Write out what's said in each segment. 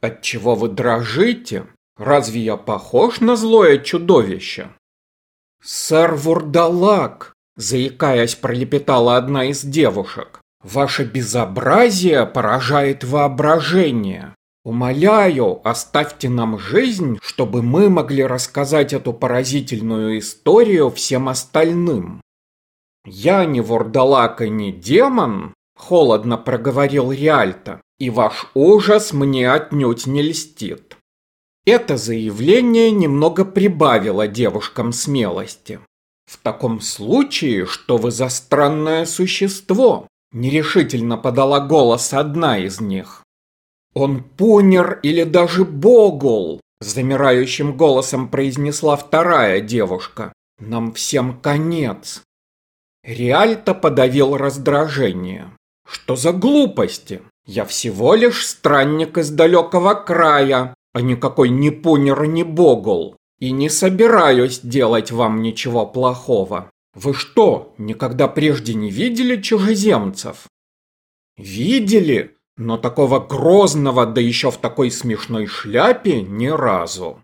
Отчего вы дрожите? Разве я похож на злое чудовище? Сэр Вурдалак, заикаясь, пролепетала одна из девушек. Ваше безобразие поражает воображение. Умоляю, оставьте нам жизнь, чтобы мы могли рассказать эту поразительную историю всем остальным. Я не вурдалак и не демон, холодно проговорил Риальто, и ваш ужас мне отнюдь не льстит. Это заявление немного прибавило девушкам смелости. В таком случае, что вы за странное существо? Нерешительно подала голос одна из них. «Он пунер или даже богул!» Замирающим голосом произнесла вторая девушка. «Нам всем конец!» Реальто подавил раздражение. «Что за глупости? Я всего лишь странник из далекого края, а никакой ни пунер, ни богул. И не собираюсь делать вам ничего плохого. Вы что, никогда прежде не видели чужеземцев? Видели, но такого грозного, да еще в такой смешной шляпе, ни разу.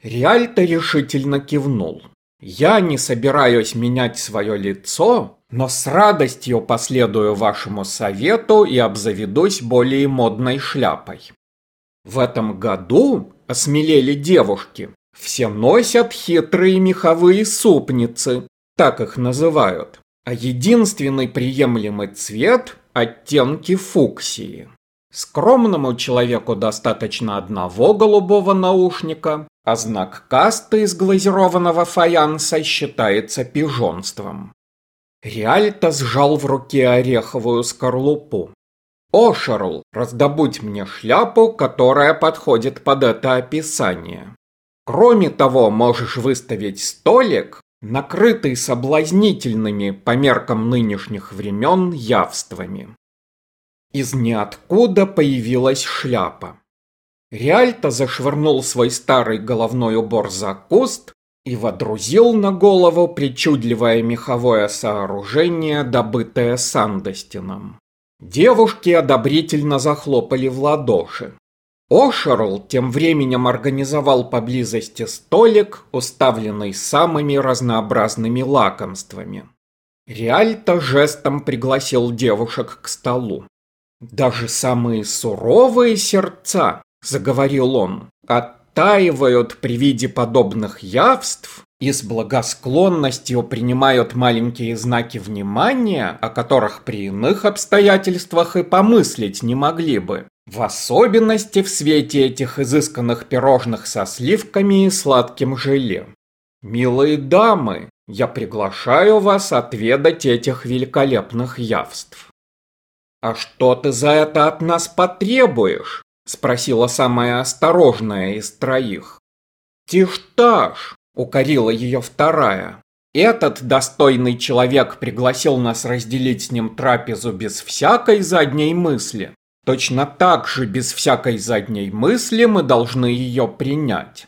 Реальто решительно кивнул. Я не собираюсь менять свое лицо, но с радостью последую вашему совету и обзаведусь более модной шляпой. В этом году осмелели девушки, все носят хитрые меховые супницы, так их называют. А единственный приемлемый цвет – оттенки фуксии. Скромному человеку достаточно одного голубого наушника, а знак касты из глазированного фаянса считается пижонством. Реальто сжал в руке ореховую скорлупу. «Ошерл, раздобудь мне шляпу, которая подходит под это описание. Кроме того, можешь выставить столик, накрытый соблазнительными по меркам нынешних времен явствами. Из ниоткуда появилась шляпа. Реальто зашвырнул свой старый головной убор за куст и водрузил на голову причудливое меховое сооружение, добытое Сандостином. Девушки одобрительно захлопали в ладоши. Ошерл тем временем организовал поблизости столик, уставленный самыми разнообразными лакомствами. Реальто жестом пригласил девушек к столу. «Даже самые суровые сердца», — заговорил он, — «оттаивают при виде подобных явств и с благосклонностью принимают маленькие знаки внимания, о которых при иных обстоятельствах и помыслить не могли бы. В особенности в свете этих изысканных пирожных со сливками и сладким желе. Милые дамы, я приглашаю вас отведать этих великолепных явств. А что ты за это от нас потребуешь? Спросила самая осторожная из троих. Тишташ, укорила ее вторая. Этот достойный человек пригласил нас разделить с ним трапезу без всякой задней мысли. Точно так же, без всякой задней мысли, мы должны ее принять.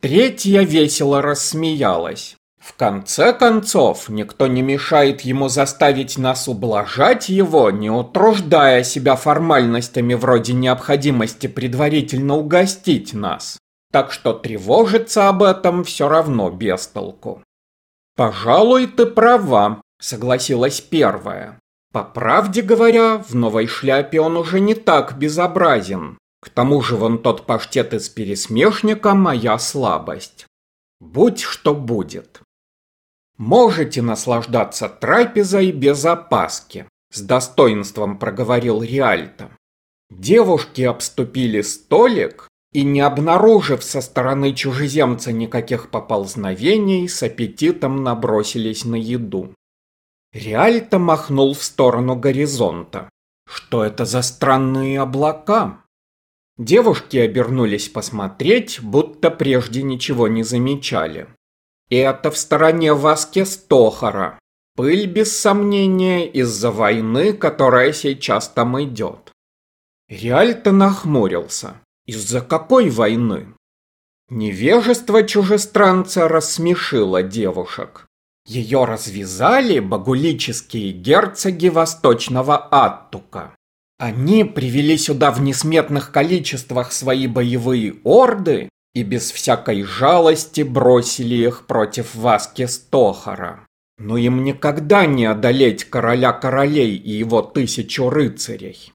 Третья весело рассмеялась. В конце концов, никто не мешает ему заставить нас ублажать его, не утруждая себя формальностями вроде необходимости предварительно угостить нас. Так что тревожиться об этом все равно без толку. «Пожалуй, ты права», — согласилась первая. По правде говоря, в новой шляпе он уже не так безобразен. К тому же вон тот паштет из пересмешника – моя слабость. Будь что будет. Можете наслаждаться трапезой без опаски, с достоинством проговорил Риальто. Девушки обступили столик и, не обнаружив со стороны чужеземца никаких поползновений, с аппетитом набросились на еду. Реальто махнул в сторону горизонта. Что это за странные облака? Девушки обернулись посмотреть, будто прежде ничего не замечали. Это в стороне Васки Стохара. Пыль, без сомнения, из-за войны, которая сейчас там идет. Реальто нахмурился. Из-за какой войны? Невежество чужестранца рассмешило девушек. Ее развязали багулические герцоги Восточного Аттука. Они привели сюда в несметных количествах свои боевые орды и без всякой жалости бросили их против Васки Стохара. Но им никогда не одолеть короля королей и его тысячу рыцарей.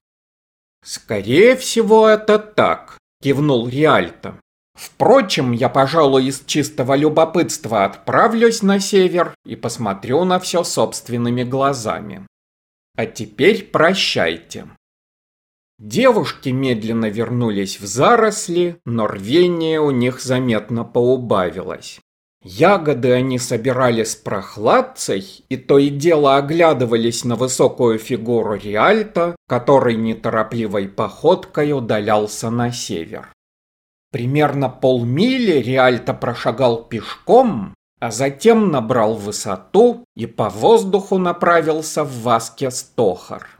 Скорее всего, это так, кивнул Риальто. Впрочем, я, пожалуй, из чистого любопытства отправлюсь на север и посмотрю на все собственными глазами. А теперь прощайте. Девушки медленно вернулись в заросли, но рвение у них заметно поубавилось. Ягоды они собирали с прохладцей и то и дело оглядывались на высокую фигуру Риальто, который неторопливой походкой удалялся на север. Примерно полмили Риальто прошагал пешком, а затем набрал высоту и по воздуху направился в Васке Стохар.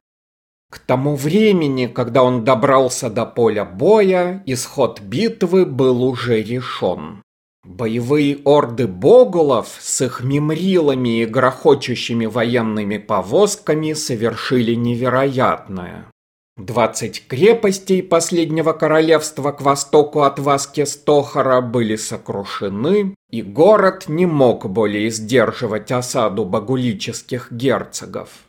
К тому времени, когда он добрался до поля боя, исход битвы был уже решен. Боевые орды Богулов с их мемрилами и грохочущими военными повозками совершили невероятное. Двадцать крепостей последнего королевства к востоку от Васки Стохара были сокрушены, и город не мог более сдерживать осаду багулических герцогов.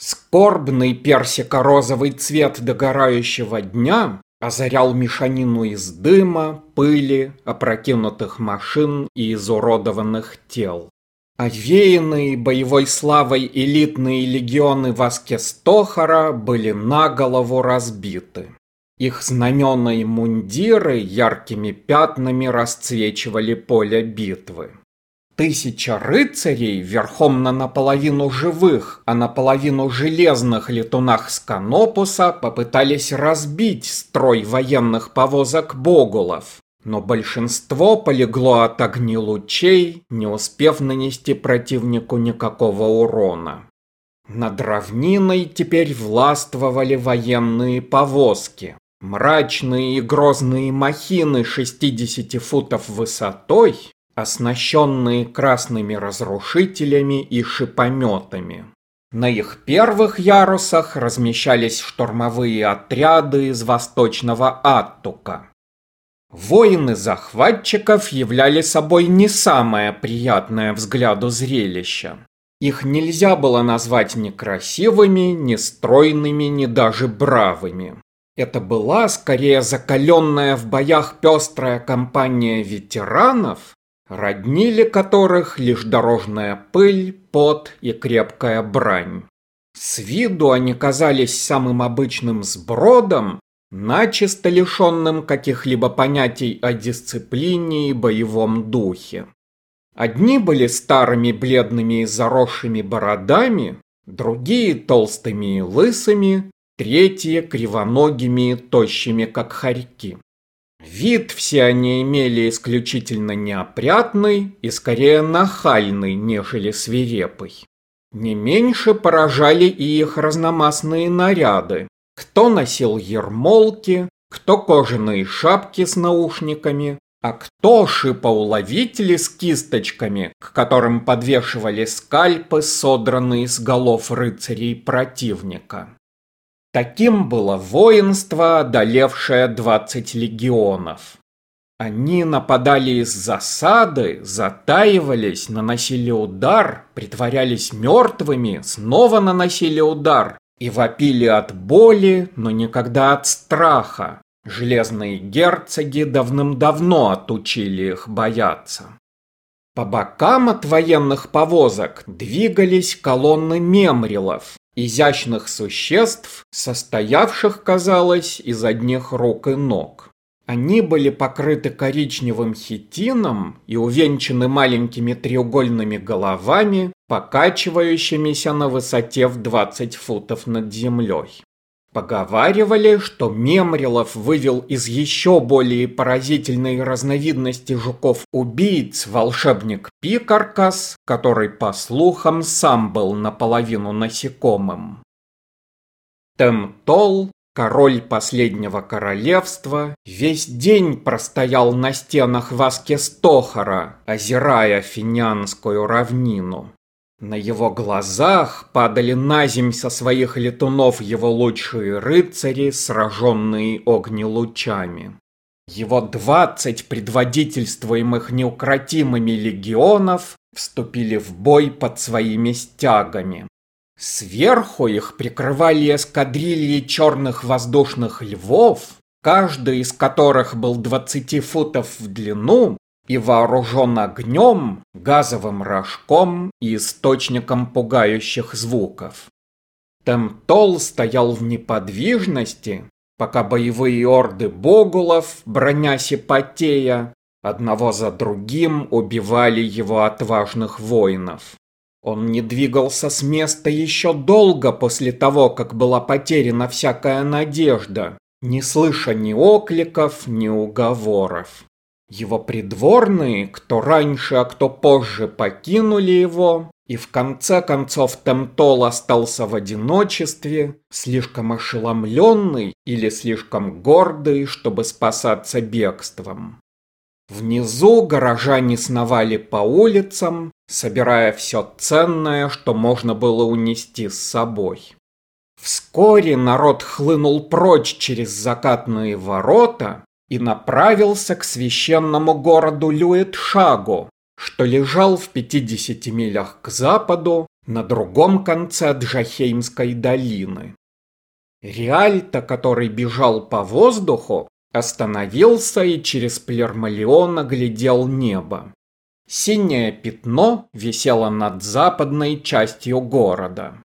Скорбный персико-розовый цвет догорающего дня озарял мешанину из дыма, пыли, опрокинутых машин и изуродованных тел. Овеянные боевой славой элитные легионы Васкестохара были на голову разбиты. Их знамена и мундиры яркими пятнами расцвечивали поле битвы. Тысяча рыцарей верхом на наполовину живых, а наполовину железных летунах Сканопуса попытались разбить строй военных повозок Богулов, но большинство полегло от огни лучей, не успев нанести противнику никакого урона. Над равниной теперь властвовали военные повозки. Мрачные и грозные махины 60 футов высотой оснащенные красными разрушителями и шипометами. На их первых ярусах размещались штурмовые отряды из восточного Аттука. Воины захватчиков являли собой не самое приятное взгляду зрелище. Их нельзя было назвать ни красивыми, ни стройными, ни даже бравыми. Это была скорее закаленная в боях пестрая компания ветеранов, роднили которых лишь дорожная пыль, пот и крепкая брань. С виду они казались самым обычным сбродом, начисто лишенным каких-либо понятий о дисциплине и боевом духе. Одни были старыми бледными и заросшими бородами, другие толстыми и лысыми, третьи кривоногими и тощими, как хорьки. Вид все они имели исключительно неопрятный и скорее нахальный, нежели свирепый. Не меньше поражали и их разномастные наряды. Кто носил ермолки, кто кожаные шапки с наушниками, а кто шипоуловители с кисточками, к которым подвешивали скальпы, содранные с голов рыцарей противника. Таким было воинство, одолевшее двадцать легионов. Они нападали из засады, затаивались, наносили удар, притворялись мертвыми, снова наносили удар и вопили от боли, но никогда от страха. Железные герцоги давным-давно отучили их бояться. По бокам от военных повозок двигались колонны мемрилов, изящных существ, состоявших, казалось, из одних рук и ног. Они были покрыты коричневым хитином и увенчаны маленькими треугольными головами, покачивающимися на высоте в 20 футов над землей. Поговаривали, что Мемрилов вывел из еще более поразительной разновидности жуков-убийц волшебник Пикаркас, который, по слухам, сам был наполовину насекомым. Темтол, король последнего королевства, весь день простоял на стенах Васкестохара, озирая финянскую равнину. На его глазах падали на земь со своих летунов его лучшие рыцари, сраженные огнелучами. Его двадцать предводительствуемых неукротимыми легионов вступили в бой под своими стягами. Сверху их прикрывали эскадрильи черных воздушных львов, каждый из которых был 20 футов в длину и вооружен огнем, газовым рожком и источником пугающих звуков. Темтол стоял в неподвижности, пока боевые орды богулов, бронясь и потея, одного за другим убивали его отважных воинов. Он не двигался с места еще долго после того, как была потеряна всякая надежда, не слыша ни окликов, ни уговоров. Его придворные, кто раньше, а кто позже, покинули его, и в конце концов Темтол остался в одиночестве, слишком ошеломленный или слишком гордый, чтобы спасаться бегством. Внизу горожане сновали по улицам, собирая все ценное, что можно было унести с собой. Вскоре народ хлынул прочь через закатные ворота, и направился к священному городу Люэтшагу, что лежал в 50 милях к западу на другом конце Джахеймской долины. Реальто, который бежал по воздуху, остановился и через Плермалион оглядел небо. Синее пятно висело над западной частью города.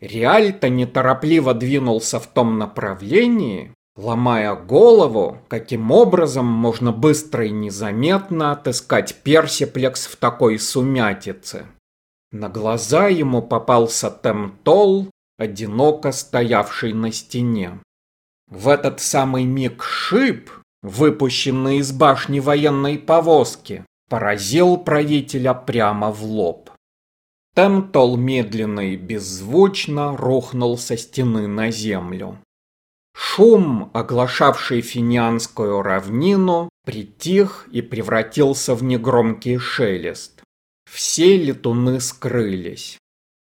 Реальто неторопливо двинулся в том направлении, ломая голову, каким образом можно быстро и незаметно отыскать персиплекс в такой сумятице. На глаза ему попался Темтол, одиноко стоявший на стене. В этот самый миг шип, выпущенный из башни военной повозки, поразил правителя прямо в лоб. Темтол медленно и беззвучно рухнул со стены на землю. Шум, оглашавший финианскую равнину, притих и превратился в негромкий шелест. Все летуны скрылись.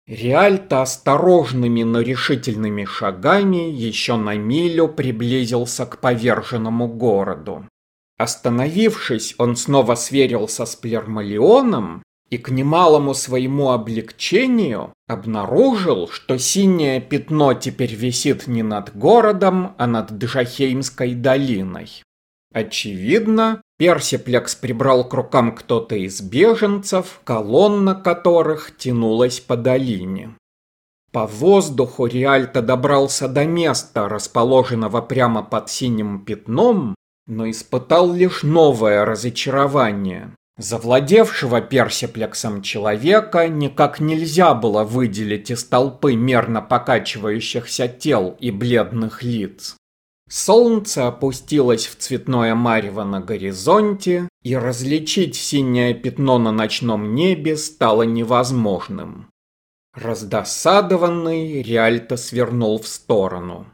Реальто осторожными, но решительными шагами еще на милю приблизился к поверженному городу. Остановившись, он снова сверился с Плермалионом и к немалому своему облегчению обнаружил, что синее пятно теперь висит не над городом, а над Джахеймской долиной. Очевидно, Персиплекс прибрал к рукам кто-то из беженцев, колонна которых тянулась по долине. По воздуху Риальто добрался до места, расположенного прямо под синим пятном, но испытал лишь новое разочарование. Завладевшего персиплексом человека никак нельзя было выделить из толпы мерно покачивающихся тел и бледных лиц. Солнце опустилось в цветное марево на горизонте, и различить синее пятно на ночном небе стало невозможным. Раздосадованный, Риальто свернул в сторону.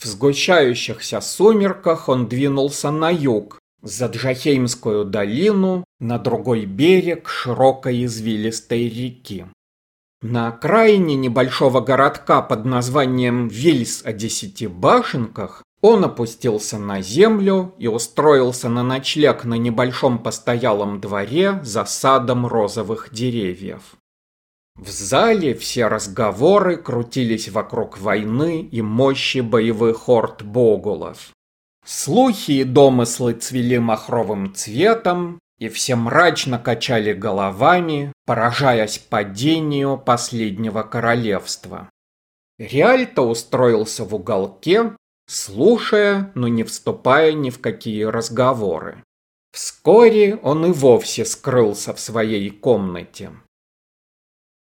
В сгущающихся сумерках он двинулся на юг, за Джахеймскую долину на другой берег широкой извилистой реки. На окраине небольшого городка под названием Вильс о десяти башенках он опустился на землю и устроился на ночлег на небольшом постоялом дворе за садом розовых деревьев. В зале все разговоры крутились вокруг войны и мощи боевых орд Богулов. Слухи и домыслы цвели махровым цветом, и все мрачно качали головами, поражаясь падению последнего королевства. Реальто устроился в уголке, слушая, но не вступая ни в какие разговоры. Вскоре он и вовсе скрылся в своей комнате.